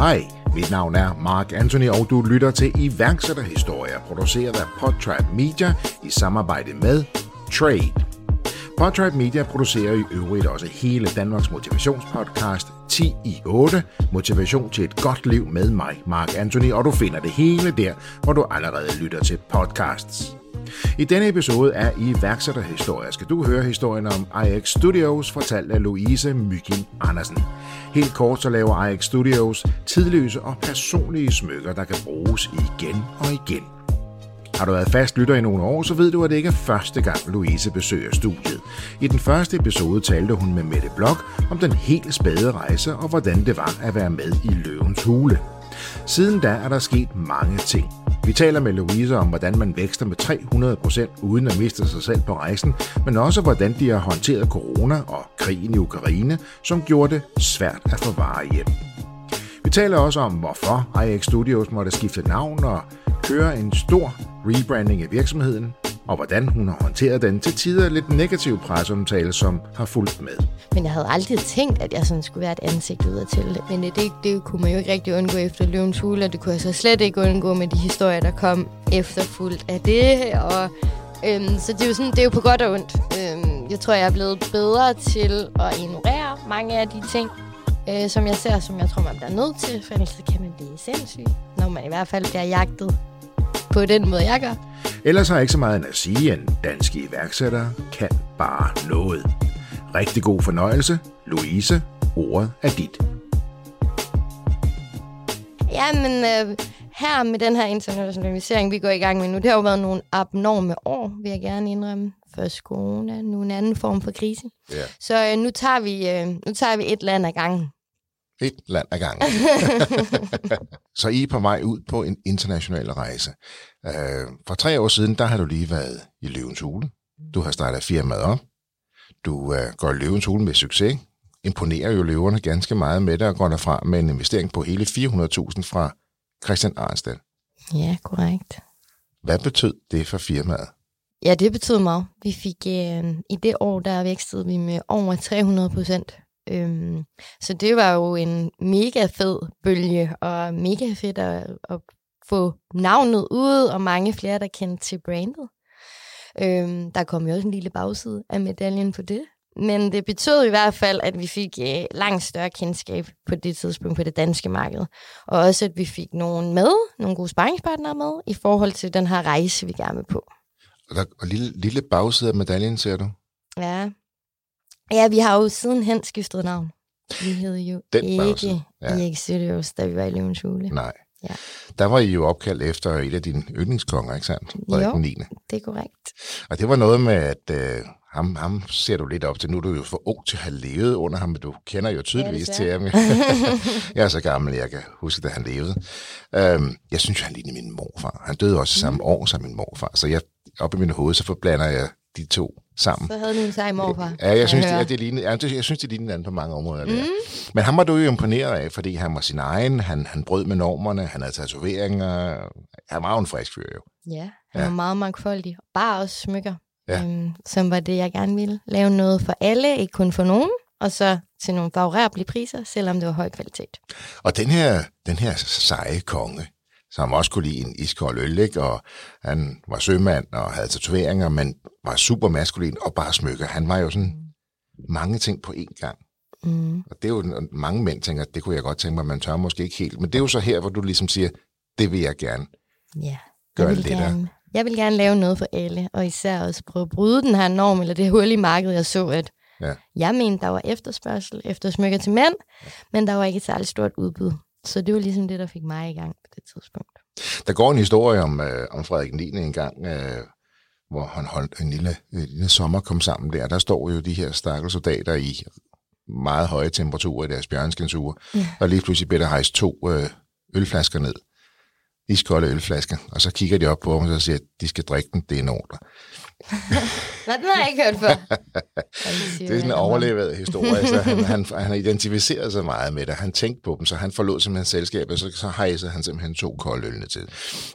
Hej, mit navn er Mark Anthony, og du lytter til iværksætterhistorier, produceret af Podtrap Media i samarbejde med Trade. Podtrap Media producerer i øvrigt også hele Danmarks motivationspodcast 10 i 8, Motivation til et godt liv med mig, Mark Anthony, og du finder det hele der, hvor du allerede lytter til podcasts. I denne episode af iværksætterhistorie skal du høre historien om IX Studios, fortalt af Louise Mykin Andersen. Helt kort så laver IX Studios tidløse og personlige smykker, der kan bruges igen og igen. Har du været fast lytter i nogle år, så ved du, at det ikke er første gang, Louise besøger studiet. I den første episode talte hun med Mette Blok om den helt spæde rejse og hvordan det var at være med i Løvens Hule. Siden da er der sket mange ting. Vi taler med Louise om, hvordan man vækster med 300% uden at miste sig selv på rejsen, men også hvordan de har håndteret corona og krigen i Ukraine, som gjorde det svært at få varer hjem. Vi taler også om, hvorfor IX Studios måtte skifte navn og køre en stor rebranding af virksomheden, og hvordan hun har håndteret den til tider lidt negativ presseomtale, som har fulgt med. Men jeg havde aldrig tænkt, at jeg sådan skulle være et ansigt ud til. Men det, det, det kunne man jo ikke rigtig undgå efter Løvens Hule, og det kunne jeg så slet ikke undgå med de historier, der kom efterfuldt af det. Og, øhm, så det er, jo sådan, det er jo på godt og ondt. Øhm, jeg tror, jeg er blevet bedre til at ignorere mange af de ting, øh, som jeg ser, som jeg tror, man bliver nødt til, for ellers kan man blive sindssyg, når man i hvert fald bliver jagtet på den måde, jeg gør. Ellers har jeg ikke så meget at sige, end danske iværksættere kan bare noget. Rigtig god fornøjelse. Louise, ordet er dit. Ja, men øh, her med den her internationalisering, vi går i gang med nu, det har jo været nogle abnorme år, vil jeg gerne indrømme. Først corona, nu en anden form for krise. Ja. Så øh, nu, tager vi, øh, nu tager vi et land ad gangen. Et land ad gangen. så I er på vej ud på en international rejse. Uh, for tre år siden, der har du lige været i Løvens Hule. Du har startet firmaet op. Du uh, går i Løvens Hule med succes. Imponerer jo løverne ganske meget med dig og går derfra med en investering på hele 400.000 fra Christian Arnstedt. Ja, korrekt. Hvad betød det for firmaet? Ja, det betød meget. Vi fik øh, i det år, der vækstede vi med over 300 procent. Øhm, så det var jo en mega fed bølge, og mega fedt at, at få navnet ud, og mange flere, der kendte til brandet. Øhm, der kom jo også en lille bagside af medaljen på det. Men det betød i hvert fald, at vi fik øh, langt større kendskab på det tidspunkt på det danske marked. Og også, at vi fik nogen med, nogle gode sparringspartnere med, i forhold til den her rejse, vi gerne vil på. Og, der, og lille, lille bagside af medaljen, ser du? Ja. Ja, vi har jo sidenhen skiftet navn. Vi hed jo Den ikke ja. EX Studios, da vi var i Løvens Hule. Nej. Ja. Der var I jo opkaldt efter et af dine yndlingskonger, ikke sandt? Frederik Jo. den 9. Det er korrekt. Og det var noget med, at øh, ham, ham ser du lidt op til. Nu er du jo for ung til at have levet under ham, men du kender jo tydeligvis Ja, til ham. jeg er så gammel, jeg kan huske, da han levede. Øhm, jeg synes, han lignede min morfar. Han døde også samme år som min morfar, så jeg, op i min hoved, så forblander jeg de to sammen. Så havde du en sej morfar. Ja, jeg synes, det, det lignede, ja, det, jeg synes, det lignede hinanden på mange områder. Mm. Men ham var du jo imponeret af, fordi han var sin egen, han, han brød med normerne, han havde tatoveringer. Han var jo en frisk fyr, jo. Ja, han Ja. var meget mangfoldig. Bare også smykker, Ja. øhm, som var det, jeg gerne ville. Lave noget for alle, ikke kun for nogen. Og så til nogle favorable priser, selvom det var høj kvalitet. Og den her, den her seje konge, som også kunne lide en iskold øl, ikke? og han var sømand og havde tatoveringer, men var super maskulin og bare smykker. Han var jo sådan mange ting på én gang. Mm. Og det er jo, mange mænd tænker, det kunne jeg godt tænke mig, man tør måske ikke helt. Men det er jo så her, hvor du ligesom siger, det vil jeg gerne. Ja, Gør jeg det vil, lettere. gerne, jeg vil gerne lave noget for alle, og især også prøve at bryde den her norm, eller det hul i markedet, jeg så, at Ja. jeg mente, der var efterspørgsel efter smykker til mænd, men der var ikke et særligt stort udbud. Så det var ligesom det, der fik mig i gang på det tidspunkt. Der går en historie om, øh, om Frederik 9. en gang, øh, hvor han holdt en lille, en lille sommer kom sammen der. Der står jo de her stakkels soldater i meget høje temperaturer i deres bjørnskensure, Ja. og lige pludselig bliver der hejst to øh, ølflasker ned. Iskolde ølflasker. Og så kigger de op på ham og så siger, at de skal drikke den, det er en ordre. Nå, den har jeg ikke hørt før. Det er sådan en overlevet historie, så han, han, han har identificeret sig meget med det. Han tænkte på dem, så han forlod simpelthen selskabet, så, så hejsede han simpelthen to kolde ølene til.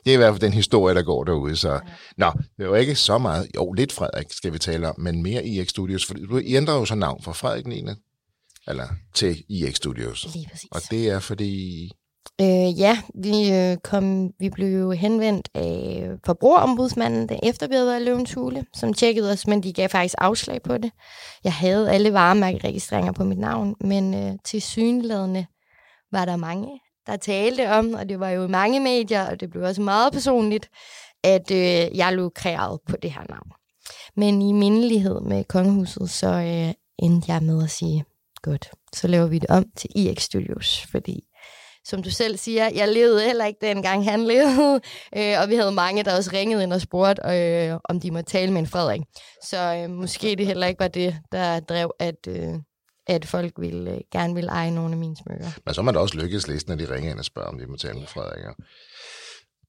Det er i hvert fald den historie, der går derude. Så. Nå, det var ikke så meget. Jo, lidt Frederik skal vi tale om, men mere IX Studios. For du I ændrer jo så navn fra Frederik 9. Eller til IX Studios. Lige præcis. Og det er fordi... Øh, ja, vi, øh, kom, vi blev jo henvendt af forbrugerombudsmanden, der efter vi havde været Løvens Hule, som tjekkede os, men de gav faktisk afslag på det. Jeg havde alle varemærkeregistreringer på mit navn, men øh, til synlædende var der mange, der talte om, og det var jo mange medier, og det blev også meget personligt, at øh, jeg lukrerede på det her navn. Men i mindelighed med kongehuset, så øh, endte jeg med at sige, godt, så laver vi det om til IX Studios, fordi som du selv siger, jeg levede heller ikke dengang han levede, øh, og vi havde mange, der også ringede ind og spurgte, øh, om de måtte tale med en Frederik. Så øh, måske det heller ikke var det, der drev, at, øh, at folk ville, øh, gerne ville eje nogle af mine smykker. Men så må det også lykkes læse, når de ringer ind og spørger, om de må tale med Frederik.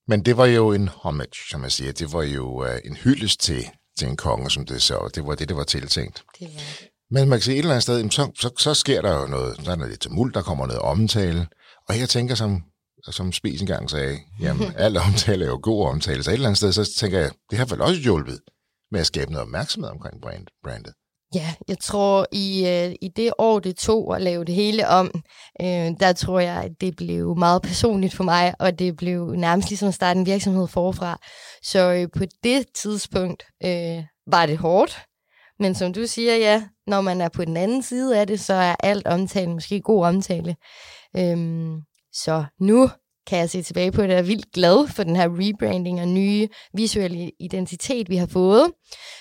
Men det var jo en homage, som man siger. Det var jo uh, en hyldest til, til en konge, som det så. Det var det, det var tiltænkt. Det var det. Men man kan se et eller andet sted, så, så, så sker der jo noget. Der er noget lidt tumult, der kommer noget omtale. Og jeg tænker, som, som Spies engang sagde, jamen, al omtale er jo god omtale. Så et eller andet sted, så tænker jeg, det har vel også hjulpet med at skabe noget opmærksomhed omkring brand, brandet. Ja, jeg tror, i, øh, i det år, det tog at lave det hele om, øh, der tror jeg, at det blev meget personligt for mig, og det blev nærmest ligesom at starte en virksomhed forfra. Så øh, på det tidspunkt øh, var det hårdt, men som du siger, ja, når man er på den anden side af det, så er alt omtale måske god omtale. Øhm, så nu kan jeg se tilbage på det, og er vildt glad for den her rebranding og nye visuelle identitet, vi har fået.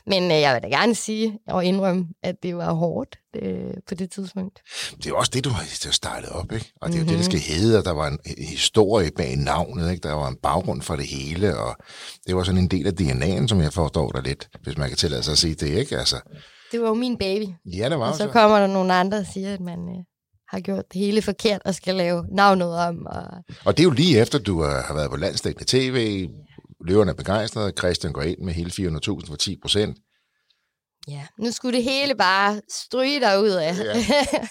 Men øh, jeg vil da gerne sige og indrømme, at det var hårdt øh, på det tidspunkt. Det er også det, du har startet op, ikke? Og det er jo mm-hmm. det, der skal hedde, og der var en historie bag navnet, ikke? Der var en baggrund for det hele, og det var sådan en del af DNA'en, som jeg forstår dig lidt, hvis man kan tillade sig at sige det, ikke? Altså, det var jo min baby. Ja, det var Og så, så kommer der nogle andre og siger, at man øh, har gjort det hele forkert og skal lave navnet om. Og, og det er jo lige efter, du har været på landstækkende tv, løverne er begejstrede, Christian går ind med hele 400.000 for 10 procent. Ja, nu skulle det hele bare stryge dig ud af. Ja.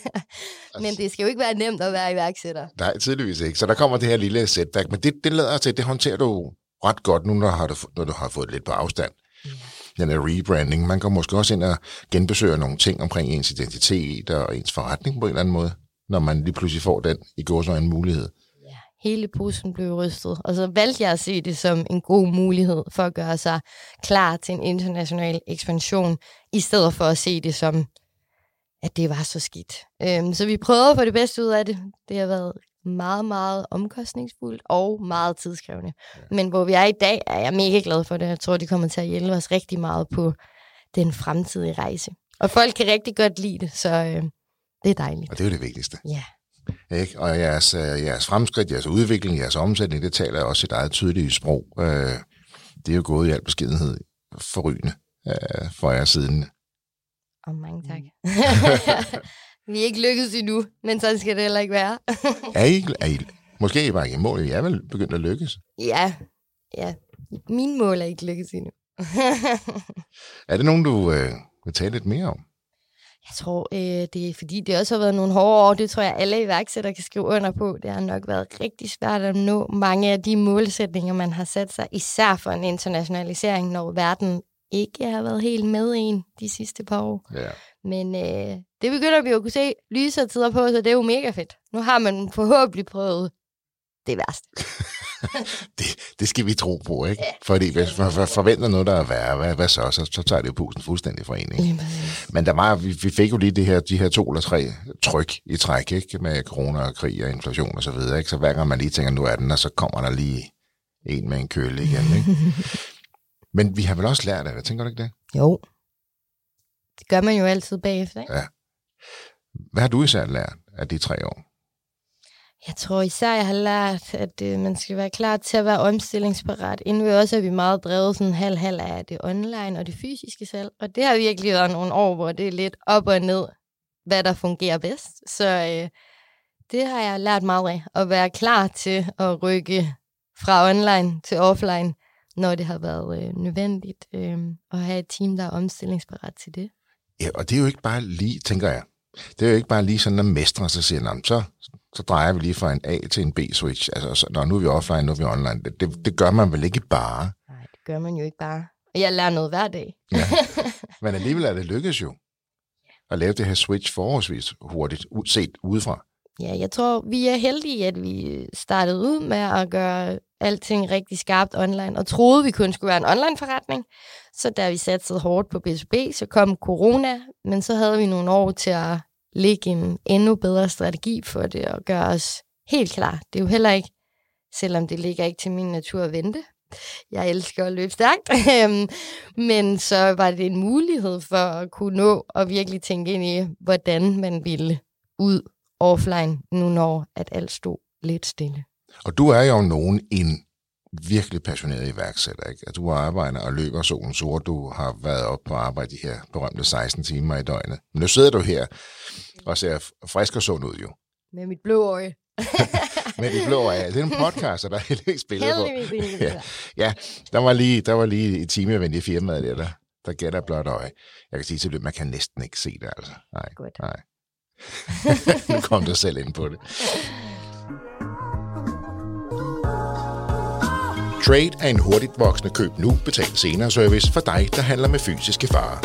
men det skal jo ikke være nemt at være iværksætter. Nej, tydeligvis ikke. Så der kommer det her lille setback, men det, det lader til, det håndterer du ret godt nu, når, du, når du har fået lidt på afstand. Ja den er rebranding. Man kan måske også ind og genbesøge nogle ting omkring ens identitet og ens forretning på en eller anden måde, når man lige pludselig får den i går så en mulighed. Ja, hele bussen blev rystet, og så valgte jeg at se det som en god mulighed for at gøre sig klar til en international ekspansion, i stedet for at se det som, at det var så skidt. Øhm, så vi prøvede at få det bedste ud af det. Det har været meget, meget omkostningsfuldt og meget tidskrævende. Ja. Men hvor vi er i dag, er jeg mega glad for det. Jeg tror, det kommer til at hjælpe os rigtig meget på den fremtidige rejse. Og folk kan rigtig godt lide det, så øh, det er dejligt. Og det er jo det vigtigste. Ja. Ikke? Og jeres, øh, jeres fremskridt, jeres udvikling, jeres omsætning, det taler også et eget tydeligt sprog. Øh, det er jo gået i al beskedenhed forrygende øh, for jer siden. Og mange tak. Vi er ikke lykkedes endnu, men sådan skal det heller ikke være. er, I, er I, måske er I bare ikke i mål, I er vel begyndt at lykkes? Ja, ja. Min mål er ikke lykkes endnu. er det nogen, du øh, vil tale lidt mere om? Jeg tror, øh, det er fordi, det også har været nogle hårde år. Det tror jeg, alle iværksættere kan skrive under på. Det har nok været rigtig svært at nå mange af de målsætninger, man har sat sig, især for en internationalisering, når verden ikke har været helt med en de sidste par år. Ja. Men øh, det begynder vi jo at kunne se lysere tider på, så det er jo mega fedt. Nu har man forhåbentlig prøvet det værste. det, det skal vi tro på, ikke? Ja. Fordi hvis man forventer noget, der er værre, hvad, hvad så? så? Så tager det jo pusen fuldstændig fra en, ikke? Men der var, vi, vi fik jo lige det her, de her to eller tre tryk i træk, ikke? Med corona og krig og inflation og så videre, ikke? Så hver gang man lige tænker, nu er den, og så kommer der lige en med en køle igen, ikke? Men vi har vel også lært af det, tænker du ikke det? Jo, det gør man jo altid bagefter, ikke? Ja. Hvad har du især lært af de tre år? Jeg tror især, jeg har lært, at øh, man skal være klar til at være omstillingsparat. Inden vi også er vi meget drevet sådan halv-halv af det online og det fysiske selv. Og det har virkelig været nogle år, hvor det er lidt op og ned, hvad der fungerer bedst. Så øh, det har jeg lært meget af. At være klar til at rykke fra online til offline, når det har været øh, nødvendigt. Øh, at have et team, der er omstillingsparat til det. Ja, og det er jo ikke bare lige, tænker jeg, det er jo ikke bare lige sådan at mestre, sig siger så, så drejer vi lige fra en A til en B-switch. Altså, så, når nu er vi offline, nu er vi online. Det, det, det gør man vel ikke bare? Nej, det gør man jo ikke bare. Jeg lærer noget hver dag. ja. Men alligevel er det lykkedes jo at lave det her switch forholdsvis hurtigt, set udefra. ja, jeg tror, vi er heldige, at vi startede ud med at gøre alting rigtig skarpt online, og troede, vi kun skulle være en online forretning. Så da vi satte hårdt på B2B, så kom corona, men så havde vi nogle år til at lægge en endnu bedre strategi for det, og gøre os helt klar. Det er jo heller ikke, selvom det ligger ikke til min natur at vente. Jeg elsker at løbe stærkt, øhm, men så var det en mulighed for at kunne nå og virkelig tænke ind i, hvordan man ville ud offline, nu når at alt stod lidt stille. Og du er jo nogen en virkelig passioneret iværksætter, ikke? At du arbejder og løber solen sort, du har været op på arbejde de her berømte 16 timer i døgnet. Men nu sidder du her og ser frisk og sund ud jo. Med mit blå øje. med dit blå øje. Det er en podcast, og der er heldigvis billeder på. Ja. ja, der var lige, der var lige et time i firmaet der, der, der gætter blot øje. Jeg kan sige til man kan næsten ikke se det, altså. Nej, Godt. nej. nu kom du selv ind på det. Trade er en hurtigt voksende køb nu, betal senere service for dig, der handler med fysiske varer.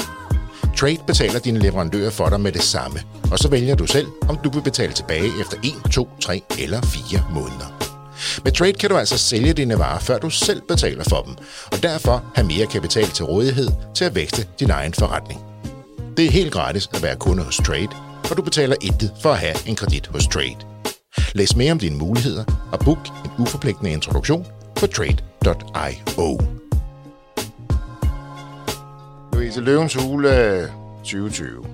Trade betaler dine leverandører for dig med det samme, og så vælger du selv, om du vil betale tilbage efter 1, 2, 3 eller 4 måneder. Med Trade kan du altså sælge dine varer, før du selv betaler for dem, og derfor have mere kapital til rådighed til at vækste din egen forretning. Det er helt gratis at være kunde hos Trade, og du betaler intet for at have en kredit hos Trade. Læs mere om dine muligheder og book en uforpligtende introduktion på trade.io. Louise Løvens Hule 2020.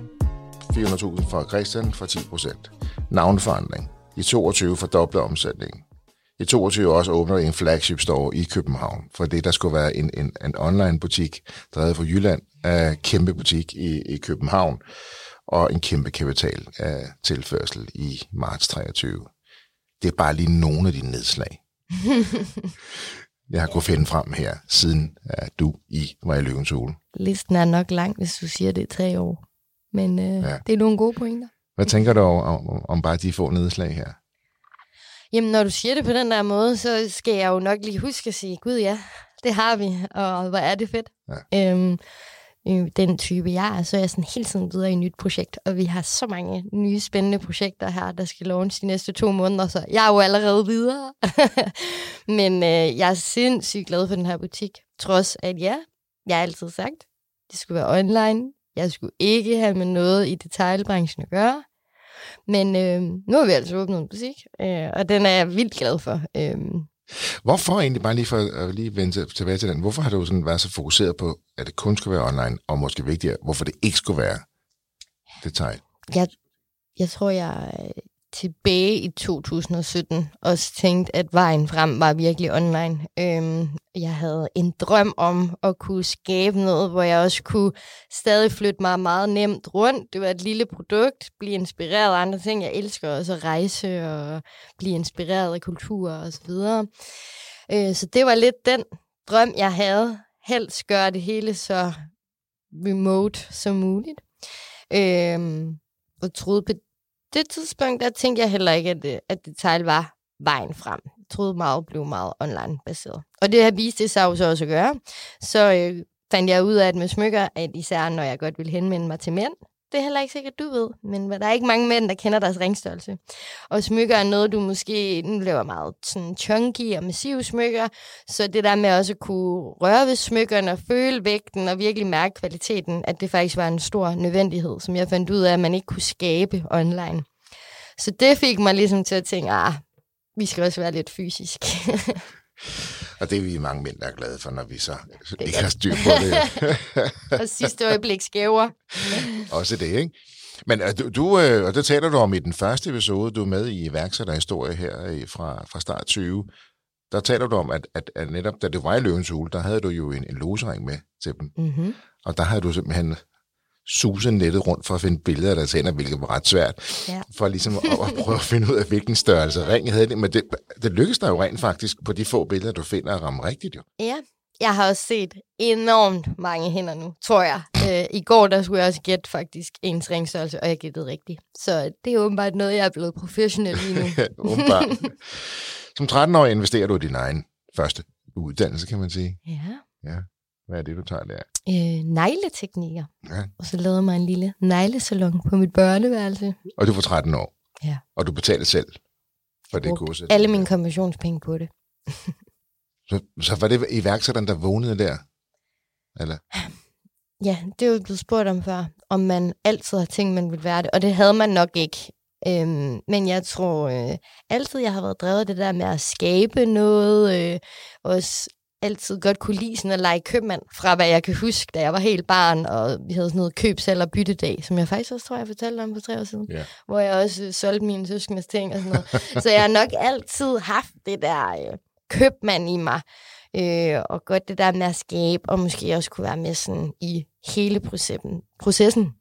400.000 fra Christian for 10%. Navnforandring. I 22 fordobler omsætningen. I 22 også åbner en flagship store i København, for det der skulle være en, en, en online butik, drevet fra Jylland, af kæmpe butik i, i København, og en kæmpe kapital af tilførsel i marts 23. Det er bare lige nogle af de nedslag. jeg har kunnet finde frem her, siden at du i var i Løvens Hule. Listen er nok lang, hvis du siger det i tre år. Men øh, ja. det er nogle gode pointer. Hvad tænker du om, om, om bare de få nedslag her? Jamen, når du siger det på den der måde, så skal jeg jo nok lige huske at sige, gud ja, det har vi, og hvor er det fedt. Ja. Øhm, øh, den type jeg er, så er jeg sådan hele tiden videre i et nyt projekt, og vi har så mange nye spændende projekter her, der skal launch de næste to måneder, så jeg er jo allerede videre. Men øh, jeg er sindssygt glad for den her butik, trods at ja, jeg har altid sagt, det skulle være online, jeg skulle ikke have med noget i detailbranchen at gøre. Men øh, nu har vi altså åbnet en butik, øh, og den er jeg vildt glad for. Øh, Hvorfor egentlig, bare lige for at lige vende tilbage til den, hvorfor har du sådan været så fokuseret på, at det kun skulle være online, og måske vigtigere, hvorfor det ikke skulle være detail? jeg, jeg tror, jeg tilbage i 2017 også tænkte, at vejen frem var virkelig online. Øhm, jeg havde en drøm om at kunne skabe noget, hvor jeg også kunne stadig flytte mig meget nemt rundt. Det var et lille produkt, blive inspireret af andre ting. Jeg elsker også at rejse og blive inspireret af kultur og så videre. Øh, så det var lidt den drøm, jeg havde. Helst gøre det hele så remote som muligt. Øh, og troede på det tidspunkt, der tænkte jeg heller ikke, at, det- at detail var vejen frem. Jeg troede meget blev meget online baseret. Og det har vist det sig jo så også at gøre. Så øh, fandt jeg ud af, at med smykker, at især når jeg godt vil henvende mig til mænd, det er heller ikke sikkert, du ved, men der er ikke mange mænd, der kender deres ringstørrelse. Og smykker er noget, du måske, nu laver meget sådan chunky og massive smykker, så det der med også at kunne røre ved smykkerne og føle vægten og virkelig mærke kvaliteten, at det faktisk var en stor nødvendighed, som jeg fandt ud af, at man ikke kunne skabe online. Så det fik mig ligesom til at tænke, ah, vi skal også være lidt fysisk. Og det er vi mange mænd, der er glade for, når vi så ikke har styr på det. og sidste øjeblik skæver. Også det, ikke? Men øh, du, du, øh, og det taler du om i den første episode, du er med i iværksætterhistorie her i- fra, fra start 20. Der taler du om, at, at, at netop da du var i Løvens Hule, der havde du jo en, en losering med til dem. Mm-hmm. Og der havde du simpelthen suset nettet rundt for at finde billeder af deres hænder, hvilket var ret svært, Ja. for ligesom at, at prøve at finde ud af, hvilken størrelse ring havde det. Men det, det lykkedes dig jo rent faktisk på de få billeder, du finder at ramme rigtigt jo. Ja, jeg har også set enormt mange hænder nu, tror jeg. Øh, I går, der skulle jeg også gætte faktisk ens ringstørrelse, og jeg gættede rigtigt. Så det er åbenbart noget, jeg er blevet professionel i nu. Åbenbart. Som 13-årig investerer du i din egen første uddannelse, kan man sige. ja. Hvad er det, du tager der? Øh, negleteknikker. Ja. Og så lavede mig en lille neglesalon på mit børneværelse. Og du var 13 år. Ja. Og du betalte selv for det kursus? alle mine konversionspenge på det. Så, så var det iværksætteren, der vågnede der? Eller? Ja, det er jo blevet spurgt om før, om man altid har tænkt, man ville være det, og det havde man nok ikke. Øhm, men jeg tror øh, altid, jeg har været drevet af det der med at skabe noget, øh, også altid godt kunne lide sådan at lege købmand, fra hvad jeg kan huske, da jeg var helt barn, og vi havde sådan noget køb, salg og byttedag, som jeg faktisk også tror, jeg fortalte om for tre år siden, Ja. hvor jeg også øh, solgte mine søskendes ting og sådan noget. Så jeg har nok altid haft det der øh, købmand i mig, øh, og godt det der med at skabe, og måske også kunne være med sådan i hele processen. processen.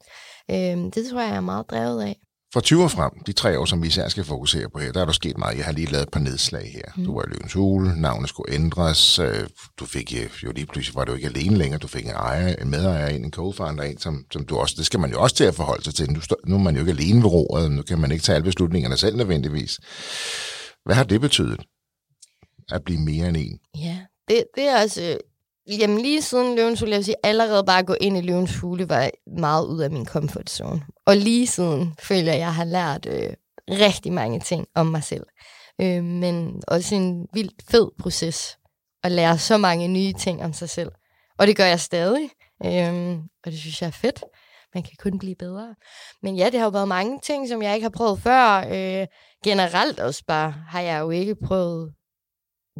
Øh, det tror jeg, jeg er meget drevet af. For 20 år frem, de tre år, som vi især skal fokusere på her, der er der sket meget. Jeg har lige lavet et par nedslag her. Mm. Du var i Løvens Hule, navnet skulle ændres. øh, Du fik øh, jo lige pludselig, var du ikke alene længere. Du fik en, ejer, en medejer ind, en co-founder ind, som, som du også, det skal man jo også til at forholde sig til. Nu, nu er man jo ikke alene ved roret, nu kan man ikke tage alle beslutningerne selv nødvendigvis. Hvad har det betydet? At blive mere end en? Ja, det, det er også... Jamen lige siden Løvens Hule, jeg vil sige, allerede bare at gå ind i Løvens Hule var meget ud af min comfort zone. Og lige siden føler jeg, at jeg har lært øh, rigtig mange ting om mig selv. Øh, men også en vildt fed proces at lære så mange nye ting om sig selv. Og det gør jeg stadig, øh, og det synes jeg er fedt. Man kan kun blive bedre. Men ja, det har jo været mange ting, som jeg ikke har prøvet før. Øh, generelt også bare har jeg jo ikke prøvet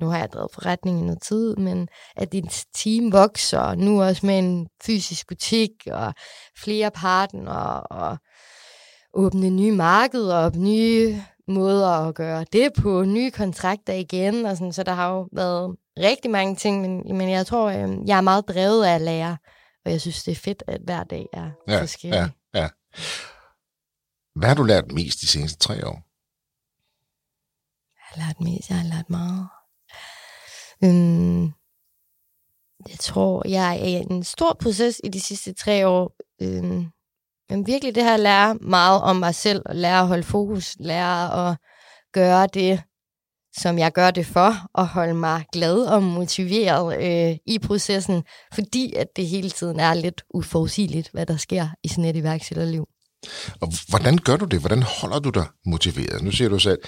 nu har jeg drevet forretning i noget tid, men at dit team vokser, og nu også med en fysisk butik, og flere partnere, og åbne nye markeder, og nye måder at gøre det på, nye kontrakter igen, og sådan, så der har jo været rigtig mange ting, men, men jeg tror, øh, jeg er meget drevet af at lære, og jeg synes, det er fedt, at hver dag er Ja, forskellig. ja, ja. Hvad har du lært mest de seneste tre år? Jeg har lært mest, jeg har lært meget. Øhm, jeg tror, jeg er i en stor proces i de sidste tre år. Øhm, men virkelig det her at lære meget om mig selv, og lære at holde fokus, lære at gøre det, som jeg gør det for, og holde mig glad og motiveret øh, i processen, fordi at det hele tiden er lidt uforudsigeligt, hvad der sker i sådan et iværksætterliv. Og hvordan gør du det? Hvordan holder du dig motiveret? Nu siger du selv,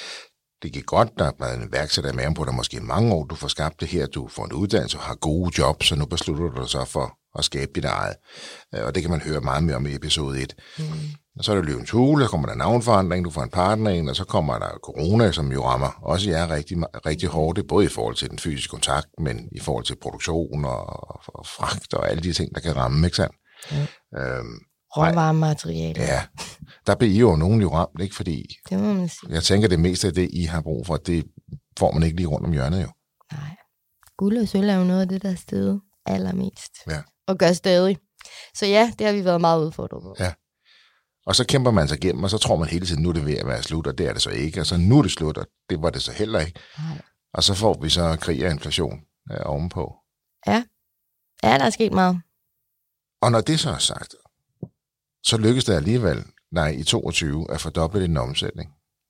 det gik godt, der været en værksætter med på dig måske i mange år, du får skabt det her, du får en uddannelse og har gode jobs, så nu beslutter du dig så for at skabe dit eget. Øh, Og det kan man høre meget mere om i episode 1. Mm. Og så er der løvens hule, så kommer der navnforandring, du får en partner ind, og så kommer der corona, som jo rammer også jer rigtig, rigtig hårdt, både i forhold til den fysiske kontakt, men i forhold til produktion og, og fragt og alle de ting, der kan ramme, ikke sandt? Ja. Øhm, Råvarematerialer, ja, der bliver I jo nogen jo ramt, ikke? Fordi det må man sige. jeg tænker, det meste af det, I har brug for, det får man ikke lige rundt om hjørnet jo. Nej. Guld og sølv er jo noget af det, der er stedet allermest. Ja. Og gør stadig. Så ja, det har vi været meget udfordret på. Ja. Og så kæmper man sig igennem, og så tror man hele tiden, nu er det ved at være slut, og det er det så ikke. Og så nu er det slut, og det var det så heller ikke. Nej. Og så får vi så krig og inflation øh, ovenpå. Ja, der er sket meget. Og når det så er sagt, så lykkes det alligevel, nej, i 22 at fordoble den omsætning.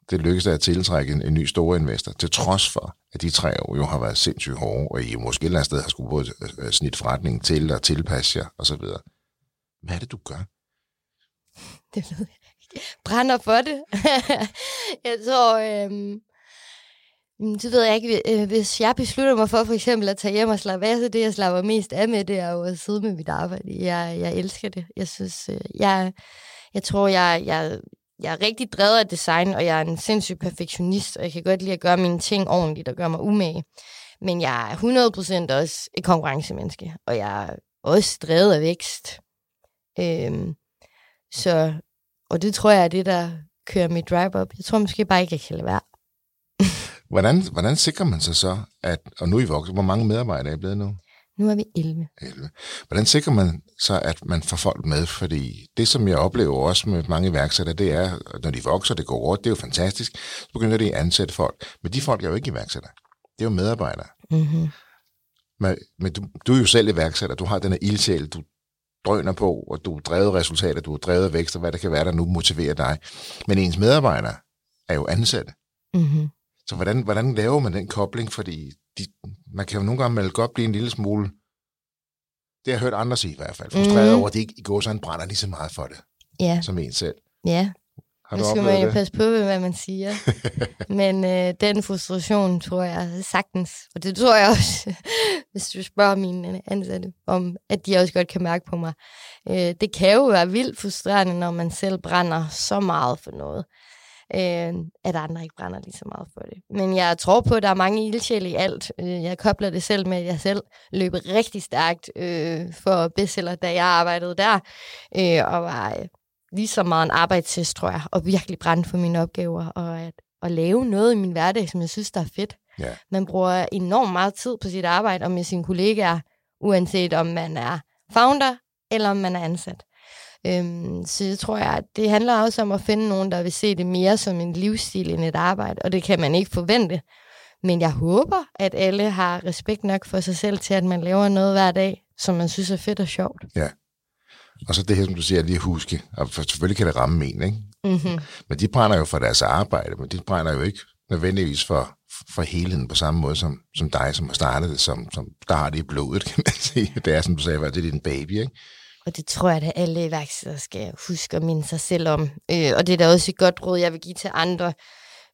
Det lykkedes at tiltrække en, en ny store investor, til trods for, at de tre år jo har været sindssygt hårde, og I måske et eller andet sted har skulle både øh, øh, snit forretningen til og tilpasse jer, osv. Hvad er det, du gør? Det ved jeg ikke. Brænder for det. jeg tror, øhm, det ved jeg ikke. Øh, hvis jeg beslutter mig for for eksempel at tage hjem og slappe af, så det jeg slapper mest af med, det er jo at sidde med mit arbejde. Jeg, jeg elsker det. Jeg synes, jeg, jeg tror, jeg, jeg, jeg er rigtig drevet af design, og jeg er en sindssyg perfektionist, og jeg kan godt lide at gøre mine ting ordentligt og gøre mig umage. Men jeg er 100% også et konkurrencemenneske, og jeg er også drevet af vækst. Øhm, så, og det tror jeg er det, der kører mit drive op. Jeg tror måske bare ikke, jeg kan lade være. Hvordan, hvordan sikrer man sig så, at, og nu er I vokset, hvor mange medarbejdere er I blevet nu? Nu er vi 11. 11. Hvordan sikrer man så, at man får folk med? Fordi det, som jeg oplever også med mange iværksættere, det er, når de vokser, det går godt, det er jo fantastisk, så begynder de at ansætte folk. Men de folk er jo ikke iværksættere. Det er jo medarbejdere. Mm-hmm. Men, men du, du er jo selv iværksætter, du har den her ildsjæl, du drøner på, og du er drevet resultater, du er drevet vækst, og hvad der kan være, der nu motiverer dig. Men ens medarbejdere er jo ansatte. Mm-hmm. Så hvordan, hvordan laver man den kobling? Fordi de, man kan jo nogle gange melde godt blive en lille smule, det har jeg hørt andre sige i hvert fald, frustreret mm. over, at det ikke i går sådan brænder lige så meget for det, Ja, som en selv. ja. Har du skal man jo passe på, med, hvad man siger. Men øh, den frustration, tror jeg sagtens, og det tror jeg også, hvis du spørger mine ansatte, om at de også godt kan mærke på mig. Øh, det kan jo være vildt frustrerende, når man selv brænder så meget for noget, øh, at andre ikke brænder lige så meget for det. Men jeg tror på, at der er mange ildsjæle i alt. Øh, jeg kobler det selv med, at jeg selv løb rigtig stærkt øh, for bestseller, da jeg arbejdede der, øh, og var øh, lige så meget en arbejdstest, tror jeg, og virkelig brændt for mine opgaver, og at, at lave noget i min hverdag, som jeg synes, der er fedt. Ja. Man bruger enormt meget tid på sit arbejde og med sine kollegaer, uanset om man er founder eller om man er ansat. Øhm, så jeg tror, jeg, at det handler også om at finde nogen, der vil se det mere som en livsstil end et arbejde, og det kan man ikke forvente. Men jeg håber, at alle har respekt nok for sig selv til, at man laver noget hver dag, som man synes er fedt og sjovt. Og så det her, som du siger, lige huske, og for selvfølgelig kan det ramme en, ikke? Mm-hmm. Men de brænder jo for deres arbejde, men de brænder jo ikke nødvendigvis for, for helheden på samme måde som, som dig, som har startet det, som, som der har det i blodet, kan man sige. Det er, som du sagde, det er din baby, ikke? Og det tror jeg, at alle iværksættere skal huske at minde sig selv om. Øh, og det er da også et godt råd, jeg vil give til andre.